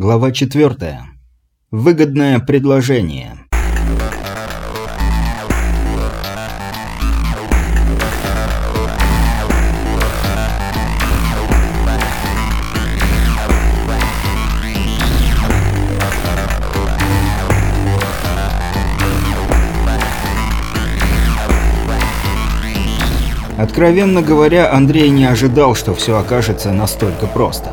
Глава 4. Выгодное предложение. Откровенно говоря, Андрей не ожидал, что все окажется настолько просто.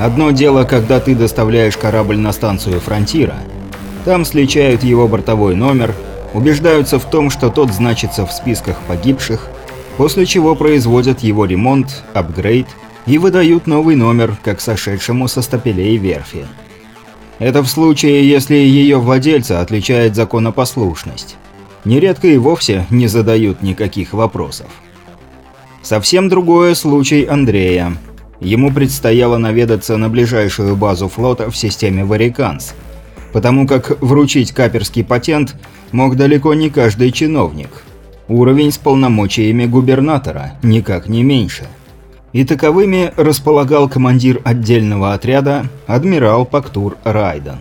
Одно дело, когда ты доставляешь корабль на станцию «Фронтира». Там сличают его бортовой номер, убеждаются в том, что тот значится в списках погибших, после чего производят его ремонт, апгрейд и выдают новый номер, как сошедшему со стапелей верфи. Это в случае, если ее владельца отличает законопослушность. Нередко и вовсе не задают никаких вопросов. Совсем другой случай Андрея. Ему предстояло наведаться на ближайшую базу флота в системе Вариканс, потому как вручить каперский патент мог далеко не каждый чиновник. Уровень с полномочиями губернатора, никак не меньше. И таковыми располагал командир отдельного отряда, адмирал Пактур Райден.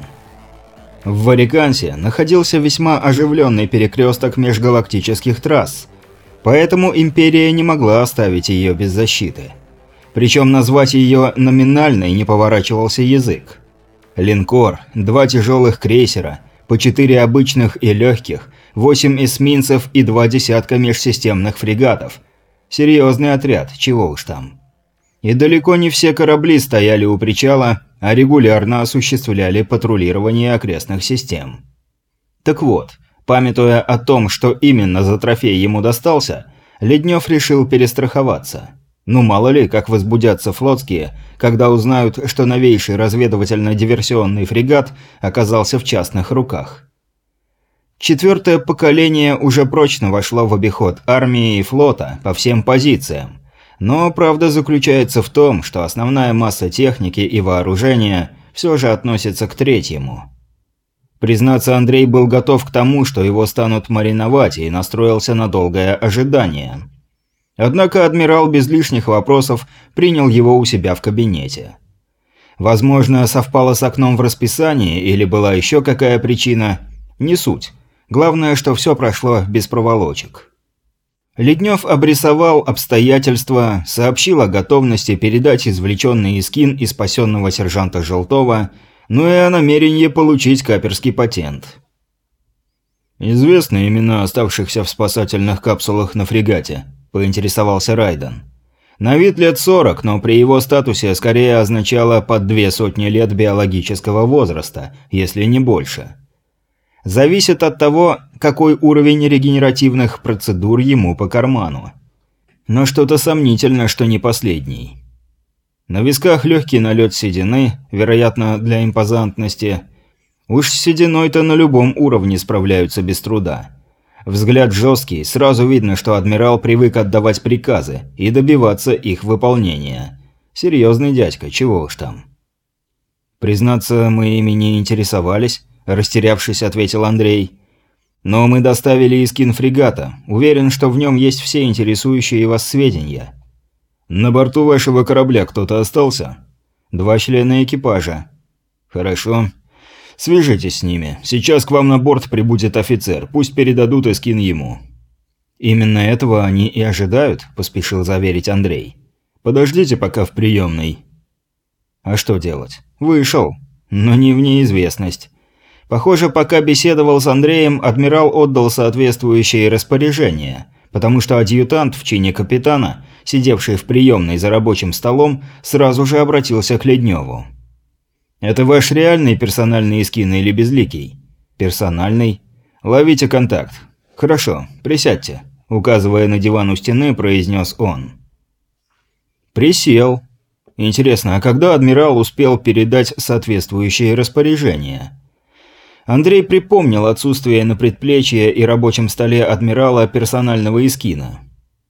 В Варикансе находился весьма оживленный перекресток межгалактических трасс – Поэтому Империя не могла оставить ее без защиты. Причем назвать ее номинальной не поворачивался язык. Линкор, два тяжелых крейсера, по четыре обычных и легких, восемь эсминцев и два десятка межсистемных фрегатов. Серьезный отряд, чего уж там. И далеко не все корабли стояли у причала, а регулярно осуществляли патрулирование окрестных систем. Так вот, Памятуя о том, что именно за трофей ему достался, Леднев решил перестраховаться. Ну мало ли, как возбудятся флотские, когда узнают, что новейший разведывательно-диверсионный фрегат оказался в частных руках. Четвертое поколение уже прочно вошло в обиход армии и флота по всем позициям. Но правда заключается в том, что основная масса техники и вооружения все же относится к третьему – Признаться, Андрей был готов к тому, что его станут мариновать, и настроился на долгое ожидание. Однако адмирал без лишних вопросов принял его у себя в кабинете. Возможно, совпало с окном в расписании или была еще какая причина. Не суть. Главное, что все прошло без проволочек. Леднев обрисовал обстоятельства, сообщил о готовности передать извлеченный искин и спасенного сержанта Желтова – но и о намерении получить каперский патент. «Известны имена оставшихся в спасательных капсулах на фрегате», – поинтересовался Райден. На вид лет 40, но при его статусе скорее означало под две сотни лет биологического возраста, если не больше. Зависит от того, какой уровень регенеративных процедур ему по карману. Но что-то сомнительно, что не последний. На висках легкий налет седины, вероятно, для импозантности. Уж с сединой-то на любом уровне справляются без труда. Взгляд жесткий, сразу видно, что адмирал привык отдавать приказы и добиваться их выполнения. Серьезный дядька, чего уж там. «Признаться, мы ими не интересовались», – растерявшись, ответил Андрей. «Но мы доставили искин фрегата. Уверен, что в нем есть все интересующие вас сведения». «На борту вашего корабля кто-то остался?» «Два члена экипажа». «Хорошо. Свяжитесь с ними. Сейчас к вам на борт прибудет офицер. Пусть передадут эскин ему». «Именно этого они и ожидают», – поспешил заверить Андрей. «Подождите пока в приемной». «А что делать? Вышел. Но не в неизвестность». Похоже, пока беседовал с Андреем, адмирал отдал соответствующие распоряжения, потому что адъютант в чине капитана сидевший в приемной за рабочим столом, сразу же обратился к Ледневу. «Это ваш реальный персональный эскин или безликий?» «Персональный. Ловите контакт. Хорошо, присядьте», – указывая на диван у стены, произнес он. «Присел. Интересно, а когда адмирал успел передать соответствующие распоряжения?» Андрей припомнил отсутствие на предплечье и рабочем столе адмирала персонального эскина.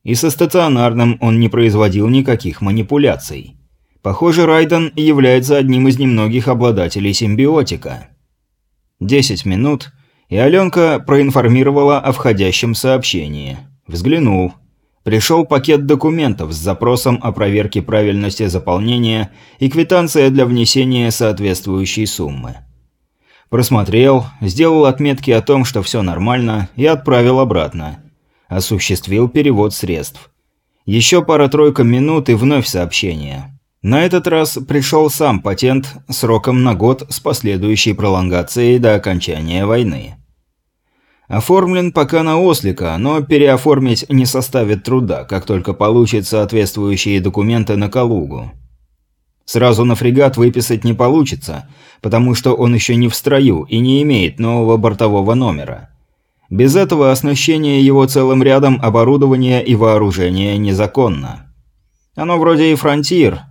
И со стационарным он не производил никаких манипуляций. Похоже, Райден является одним из немногих обладателей симбиотика. Десять минут, и Аленка проинформировала о входящем сообщении. Взглянул. Пришел пакет документов с запросом о проверке правильности заполнения и квитанция для внесения соответствующей суммы. Просмотрел, сделал отметки о том, что все нормально, и отправил обратно. Осуществил перевод средств. Еще пара-тройка минут и вновь сообщение. На этот раз пришел сам патент сроком на год с последующей пролонгацией до окончания войны. Оформлен пока на ослика, но переоформить не составит труда, как только получит соответствующие документы на Калугу. Сразу на фрегат выписать не получится, потому что он еще не в строю и не имеет нового бортового номера. Без этого оснащение его целым рядом оборудования и вооружения незаконно. Оно вроде и фронтир,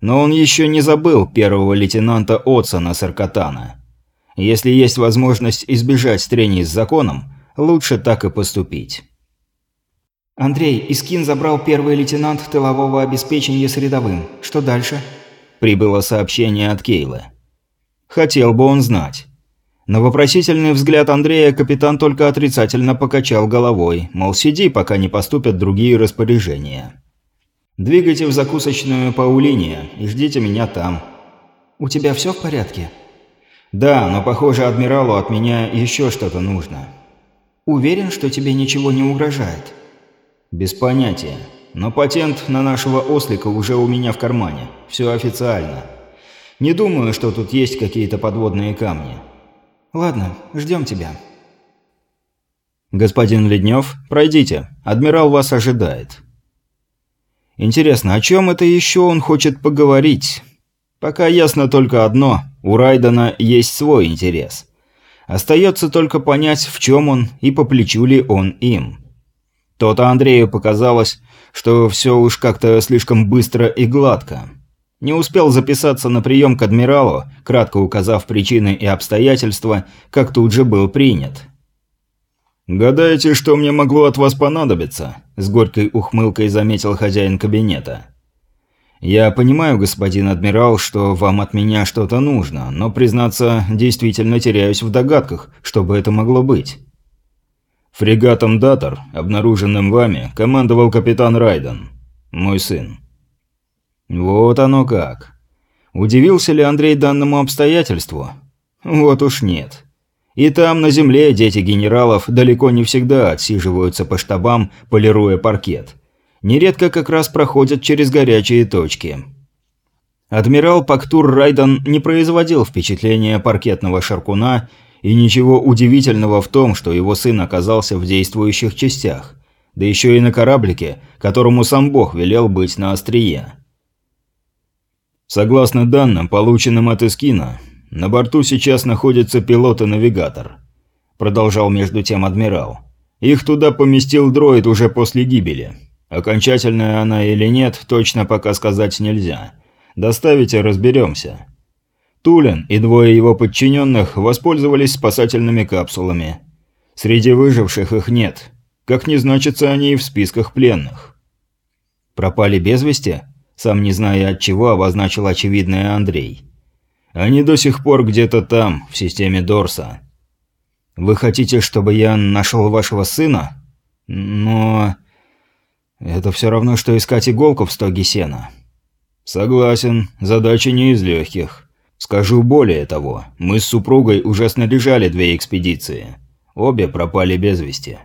но он еще не забыл первого лейтенанта Отсона Саркатана. Если есть возможность избежать трений с законом, лучше так и поступить. «Андрей, Искин забрал первый лейтенант тылового обеспечения с рядовым. Что дальше?» Прибыло сообщение от Кейла. Хотел бы он знать. На вопросительный взгляд Андрея капитан только отрицательно покачал головой, мол, сиди, пока не поступят другие распоряжения. «Двигайте в закусочную Паулиния и ждите меня там». «У тебя все в порядке?» «Да, но, похоже, адмиралу от меня еще что-то нужно». «Уверен, что тебе ничего не угрожает?» «Без понятия. Но патент на нашего ослика уже у меня в кармане. Все официально. Не думаю, что тут есть какие-то подводные камни. Ладно, ждем тебя. Господин Леднев, пройдите. Адмирал вас ожидает. Интересно, о чем это еще он хочет поговорить? Пока ясно только одно. У Райдена есть свой интерес. Остается только понять, в чем он и по плечу ли он им. То-то Андрею показалось, что все уж как-то слишком быстро и гладко. Не успел записаться на прием к адмиралу, кратко указав причины и обстоятельства, как тут же был принят. «Гадаете, что мне могло от вас понадобиться?» – с горькой ухмылкой заметил хозяин кабинета. «Я понимаю, господин адмирал, что вам от меня что-то нужно, но, признаться, действительно теряюсь в догадках, что бы это могло быть». Фрегатом «Датор», обнаруженным вами, командовал капитан Райден, мой сын. Вот оно как. Удивился ли Андрей данному обстоятельству? Вот уж нет. И там, на земле, дети генералов далеко не всегда отсиживаются по штабам, полируя паркет. Нередко как раз проходят через горячие точки. Адмирал Пактур Райден не производил впечатления паркетного шаркуна и ничего удивительного в том, что его сын оказался в действующих частях, да еще и на кораблике, которому сам Бог велел быть на острие. Согласно данным, полученным от Искина, на борту сейчас находится пилот и навигатор. Продолжал между тем адмирал. Их туда поместил дроид уже после гибели. Окончательная она или нет, точно пока сказать нельзя. Доставите, разберемся. Тулин и двое его подчиненных воспользовались спасательными капсулами. Среди выживших их нет. Как не значатся они и в списках пленных. Пропали без вести? Сам не зная от чего, обозначил очевидное Андрей. Они до сих пор где-то там, в системе Дорса. Вы хотите, чтобы я нашел вашего сына? Но... Это все равно, что искать иголку в стоге сена. Согласен, задача не из легких. Скажу более того, мы с супругой уже снаряжали две экспедиции. Обе пропали без вести.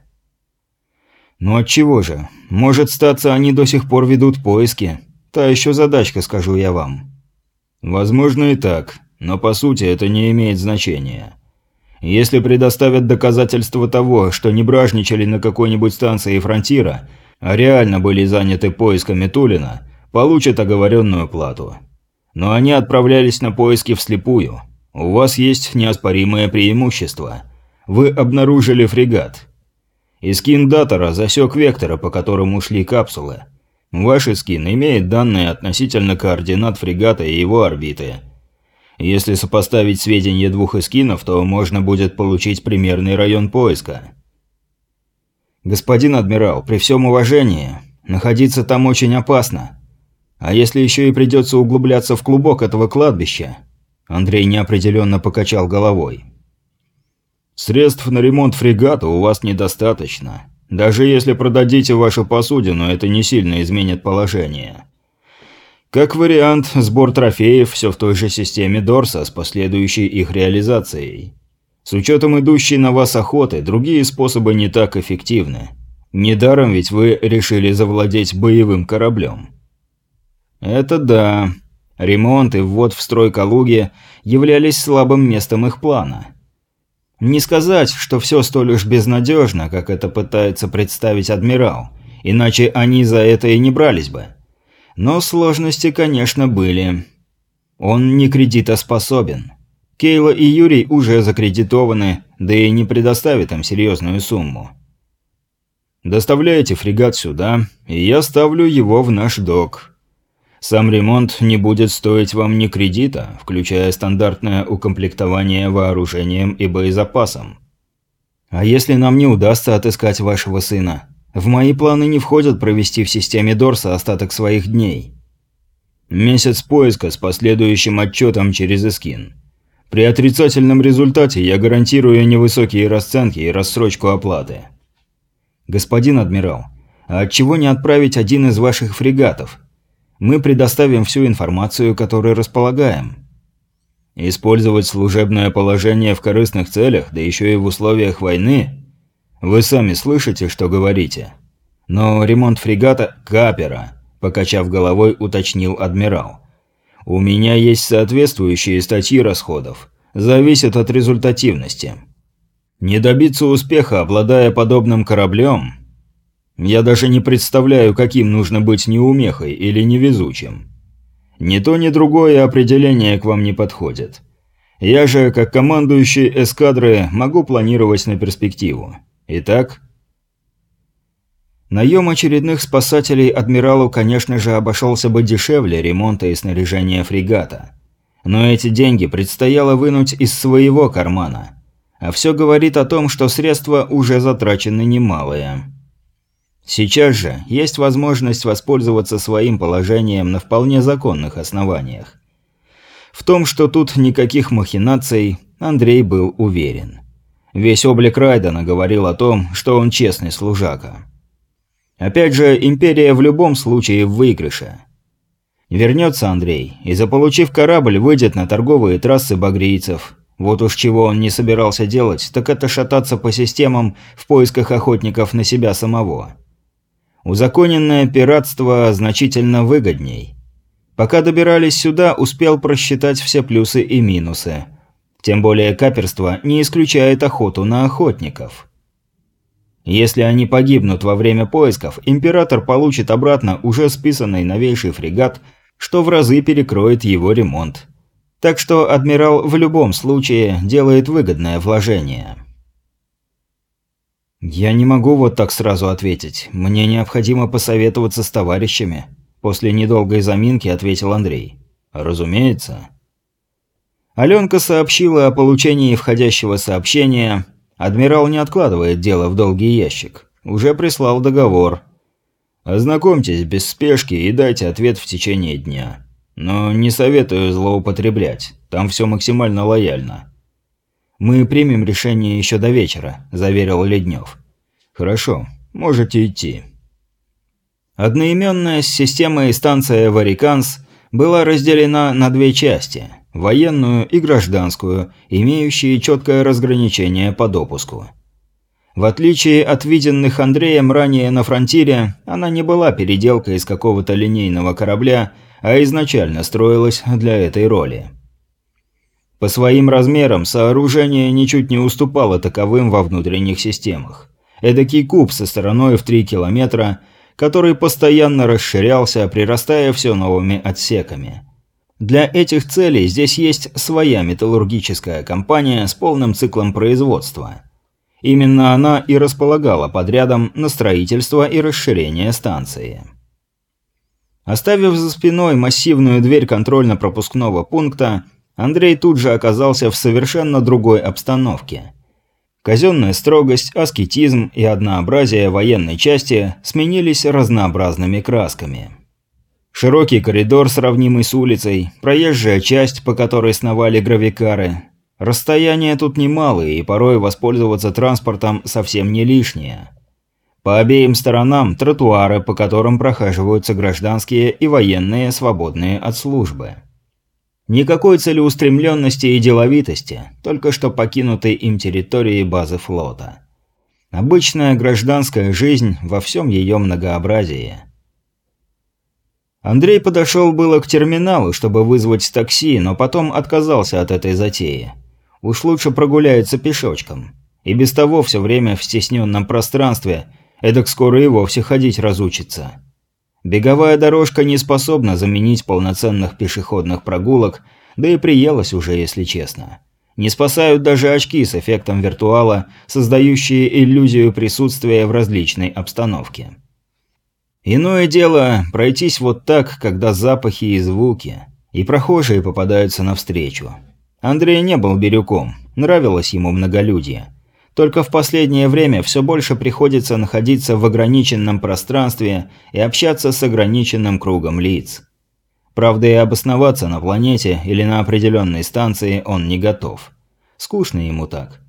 Ну отчего же? Может статься, они до сих пор ведут поиски. Та еще задачка, скажу я вам. Возможно и так, но по сути это не имеет значения. Если предоставят доказательства того, что не бражничали на какой-нибудь станции фронтира, а реально были заняты поисками Тулина, получат оговоренную плату но они отправлялись на поиски вслепую. У вас есть неоспоримое преимущество. Вы обнаружили фрегат. Искин Датора засек вектора, по которому шли капсулы. Ваш Искин имеет данные относительно координат фрегата и его орбиты. Если сопоставить сведения двух эскинов, то можно будет получить примерный район поиска. Господин адмирал, при всем уважении, находиться там очень опасно. А если еще и придется углубляться в клубок этого кладбища? Андрей неопределенно покачал головой. Средств на ремонт фрегата у вас недостаточно. Даже если продадите вашу посудину, это не сильно изменит положение. Как вариант, сбор трофеев все в той же системе Дорса с последующей их реализацией. С учетом идущей на вас охоты, другие способы не так эффективны. Недаром ведь вы решили завладеть боевым кораблем. Это да. Ремонт и ввод в строй Калуги являлись слабым местом их плана. Не сказать, что все столь уж безнадежно, как это пытается представить адмирал, иначе они за это и не брались бы. Но сложности, конечно, были. Он не кредитоспособен. Кейла и Юрий уже закредитованы, да и не предоставит им серьезную сумму. Доставляете фрегат сюда, и я ставлю его в наш док. Сам ремонт не будет стоить вам ни кредита, включая стандартное укомплектование вооружением и боезапасом. А если нам не удастся отыскать вашего сына? В мои планы не входит провести в системе Дорса остаток своих дней. Месяц поиска с последующим отчетом через Эскин. При отрицательном результате я гарантирую невысокие расценки и рассрочку оплаты. Господин адмирал, а отчего не отправить один из ваших фрегатов? Мы предоставим всю информацию, которой располагаем. Использовать служебное положение в корыстных целях, да еще и в условиях войны? Вы сами слышите, что говорите. Но ремонт фрегата – капера, покачав головой, уточнил адмирал. У меня есть соответствующие статьи расходов. Зависит от результативности. Не добиться успеха, обладая подобным кораблем... Я даже не представляю, каким нужно быть неумехой или невезучим. Ни то, ни другое определение к вам не подходит. Я же, как командующий эскадры, могу планировать на перспективу. Итак... Наем очередных спасателей адмиралу, конечно же, обошелся бы дешевле ремонта и снаряжения фрегата. Но эти деньги предстояло вынуть из своего кармана. А все говорит о том, что средства уже затрачены немалые. Сейчас же есть возможность воспользоваться своим положением на вполне законных основаниях. В том, что тут никаких махинаций, Андрей был уверен. Весь облик Райдена говорил о том, что он честный служака. Опять же, Империя в любом случае в выигрыше. Вернется Андрей и, заполучив корабль, выйдет на торговые трассы багрийцев. Вот уж чего он не собирался делать, так это шататься по системам в поисках охотников на себя самого. Узаконенное пиратство значительно выгодней. Пока добирались сюда, успел просчитать все плюсы и минусы. Тем более каперство не исключает охоту на охотников. Если они погибнут во время поисков, Император получит обратно уже списанный новейший фрегат, что в разы перекроет его ремонт. Так что Адмирал в любом случае делает выгодное вложение. «Я не могу вот так сразу ответить. Мне необходимо посоветоваться с товарищами», – после недолгой заминки ответил Андрей. «Разумеется». Аленка сообщила о получении входящего сообщения. Адмирал не откладывает дело в долгий ящик. Уже прислал договор. Ознакомьтесь без спешки и дайте ответ в течение дня. Но не советую злоупотреблять. Там все максимально лояльно. «Мы примем решение еще до вечера», – заверил Леднев. «Хорошо, можете идти». Одноименная с системой станция «Вариканс» была разделена на две части – военную и гражданскую, имеющие четкое разграничение по допуску. В отличие от виденных Андреем ранее на фронтире, она не была переделкой из какого-то линейного корабля, а изначально строилась для этой роли. По своим размерам сооружение ничуть не уступало таковым во внутренних системах. Эдакий куб со стороной в 3 километра, который постоянно расширялся, прирастая все новыми отсеками. Для этих целей здесь есть своя металлургическая компания с полным циклом производства. Именно она и располагала подрядом на строительство и расширение станции. Оставив за спиной массивную дверь контрольно-пропускного пункта, Андрей тут же оказался в совершенно другой обстановке. Казенная строгость, аскетизм и однообразие военной части сменились разнообразными красками. Широкий коридор, сравнимый с улицей, проезжая часть, по которой сновали гравикары. Расстояния тут немалые, и порой воспользоваться транспортом совсем не лишнее. По обеим сторонам тротуары, по которым прохаживаются гражданские и военные, свободные от службы. Никакой целеустремленности и деловитости, только что покинутой им территории базы флота. Обычная гражданская жизнь во всем ее многообразии. Андрей подошел было к терминалу, чтобы вызвать такси, но потом отказался от этой затеи. Уж лучше прогуляется пешочком. И без того все время в стесненном пространстве – Эдак скоро и вовсе ходить разучится. Беговая дорожка не способна заменить полноценных пешеходных прогулок, да и приелась уже, если честно. Не спасают даже очки с эффектом виртуала, создающие иллюзию присутствия в различной обстановке. Иное дело пройтись вот так, когда запахи и звуки, и прохожие попадаются навстречу. Андрей не был бирюком, нравилось ему многолюдие. Только в последнее время все больше приходится находиться в ограниченном пространстве и общаться с ограниченным кругом лиц. Правда, и обосноваться на планете или на определенной станции он не готов. Скучно ему так.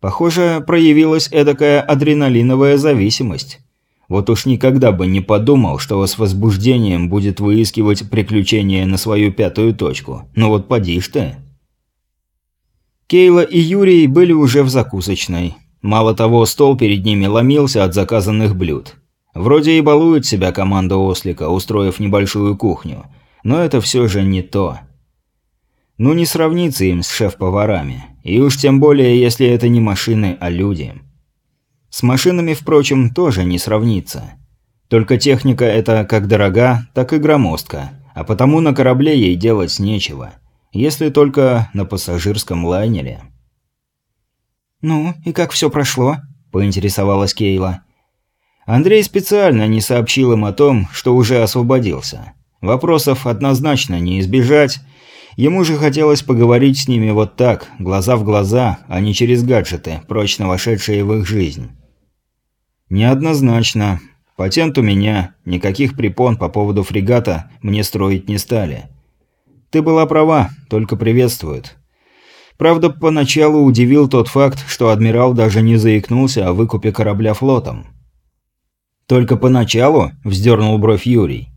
Похоже, проявилась эдакая адреналиновая зависимость. Вот уж никогда бы не подумал, что с возбуждением будет выискивать приключения на свою пятую точку. Ну вот поди ж ты. Кейла и Юрий были уже в закусочной. Мало того, стол перед ними ломился от заказанных блюд. Вроде и балует себя команда Ослика, устроив небольшую кухню. Но это все же не то. Ну не сравнится им с шеф-поварами. И уж тем более, если это не машины, а люди. С машинами, впрочем, тоже не сравнится. Только техника эта как дорога, так и громоздка. А потому на корабле ей делать нечего. Если только на пассажирском лайнере. «Ну, и как все прошло?» – поинтересовалась Кейла. Андрей специально не сообщил им о том, что уже освободился. Вопросов однозначно не избежать. Ему же хотелось поговорить с ними вот так, глаза в глаза, а не через гаджеты, прочно вошедшие в их жизнь. Неоднозначно. Патент у меня, никаких препон по поводу фрегата мне строить не стали. Ты была права, только приветствуют. Правда, поначалу удивил тот факт, что адмирал даже не заикнулся о выкупе корабля флотом. «Только поначалу?» – вздернул бровь Юрий.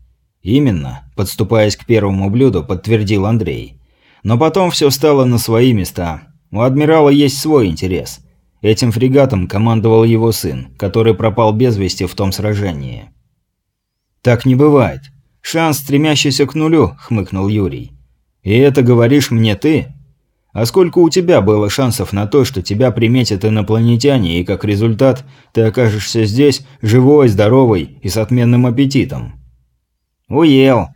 «Именно», – подступаясь к первому блюду, подтвердил Андрей. «Но потом все стало на свои места. У адмирала есть свой интерес. Этим фрегатом командовал его сын, который пропал без вести в том сражении». «Так не бывает. Шанс, стремящийся к нулю», – хмыкнул Юрий. И это говоришь мне ты? А сколько у тебя было шансов на то, что тебя приметят инопланетяне, и как результат ты окажешься здесь, живой, здоровый и с отменным аппетитом? Уел.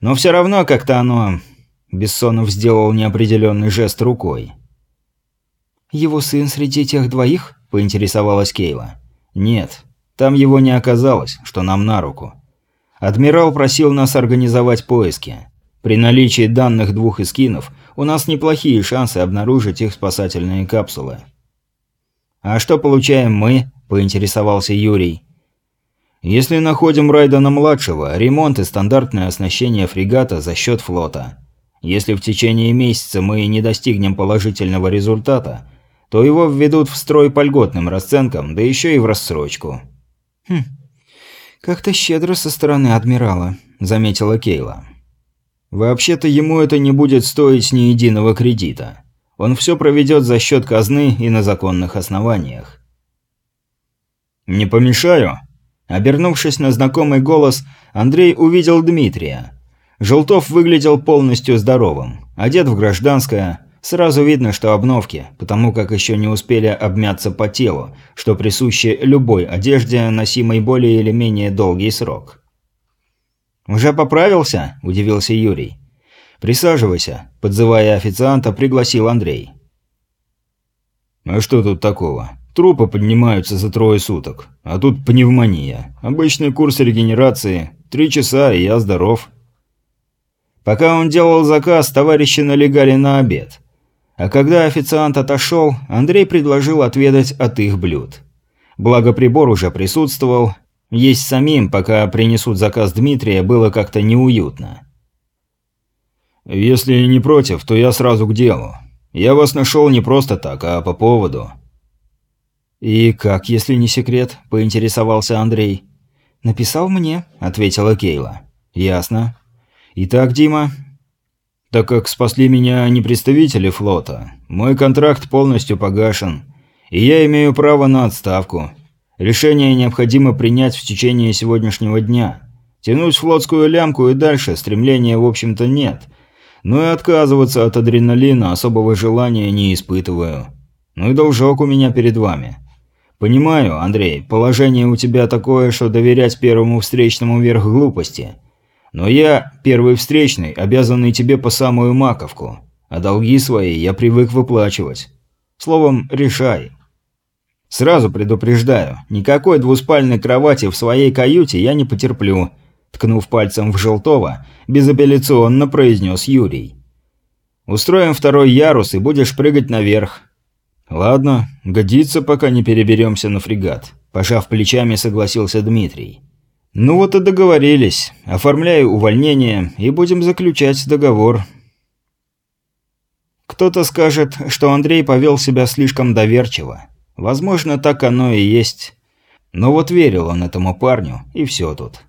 Но все равно как-то оно... Бессонов сделал неопределенный жест рукой. «Его сын среди тех двоих?» – поинтересовалась Кейла. «Нет, там его не оказалось, что нам на руку. Адмирал просил нас организовать поиски. При наличии данных двух эскинов у нас неплохие шансы обнаружить их спасательные капсулы. «А что получаем мы?» – поинтересовался Юрий. «Если находим Райдена-младшего, ремонт и стандартное оснащение фрегата за счет флота. Если в течение месяца мы не достигнем положительного результата, то его введут в строй по льготным расценкам, да еще и в рассрочку». «Хм, как-то щедро со стороны адмирала», – заметила Кейла. Вообще-то ему это не будет стоить ни единого кредита. Он все проведет за счет казны и на законных основаниях. «Не помешаю?» Обернувшись на знакомый голос, Андрей увидел Дмитрия. Желтов выглядел полностью здоровым, одет в гражданское, сразу видно, что обновки, потому как еще не успели обмяться по телу, что присуще любой одежде, носимой более или менее долгий срок. «Уже поправился?» – удивился Юрий. «Присаживайся», – подзывая официанта, пригласил Андрей. «А что тут такого? Трупы поднимаются за трое суток, а тут пневмония. Обычный курс регенерации. Три часа, и я здоров». Пока он делал заказ, товарищи налегали на обед. А когда официант отошел, Андрей предложил отведать от их блюд. Благо прибор уже присутствовал, есть самим, пока принесут заказ Дмитрия, было как-то неуютно. «Если не против, то я сразу к делу. Я вас нашел не просто так, а по поводу». «И как, если не секрет?» – поинтересовался Андрей. «Написал мне», – ответила Кейла. «Ясно. Итак, Дима, так как спасли меня не представители флота, мой контракт полностью погашен, и я имею право на отставку. Решение необходимо принять в течение сегодняшнего дня. Тянуть флотскую лямку и дальше стремления, в общем-то, нет. Но и отказываться от адреналина особого желания не испытываю. Ну и должок у меня перед вами. Понимаю, Андрей, положение у тебя такое, что доверять первому встречному верх глупости. Но я, первый встречный, обязанный тебе по самую маковку. А долги свои я привык выплачивать. Словом, решай. Сразу предупреждаю, никакой двуспальной кровати в своей каюте я не потерплю, ткнув пальцем в Желтого, безапелляционно произнес Юрий. Устроим второй ярус и будешь прыгать наверх. «Ладно, годится, пока не переберемся на фрегат», – пожав плечами, согласился Дмитрий. «Ну вот и договорились. Оформляю увольнение и будем заключать договор». Кто-то скажет, что Андрей повел себя слишком доверчиво. Возможно, так оно и есть. Но вот верил он этому парню, и все тут.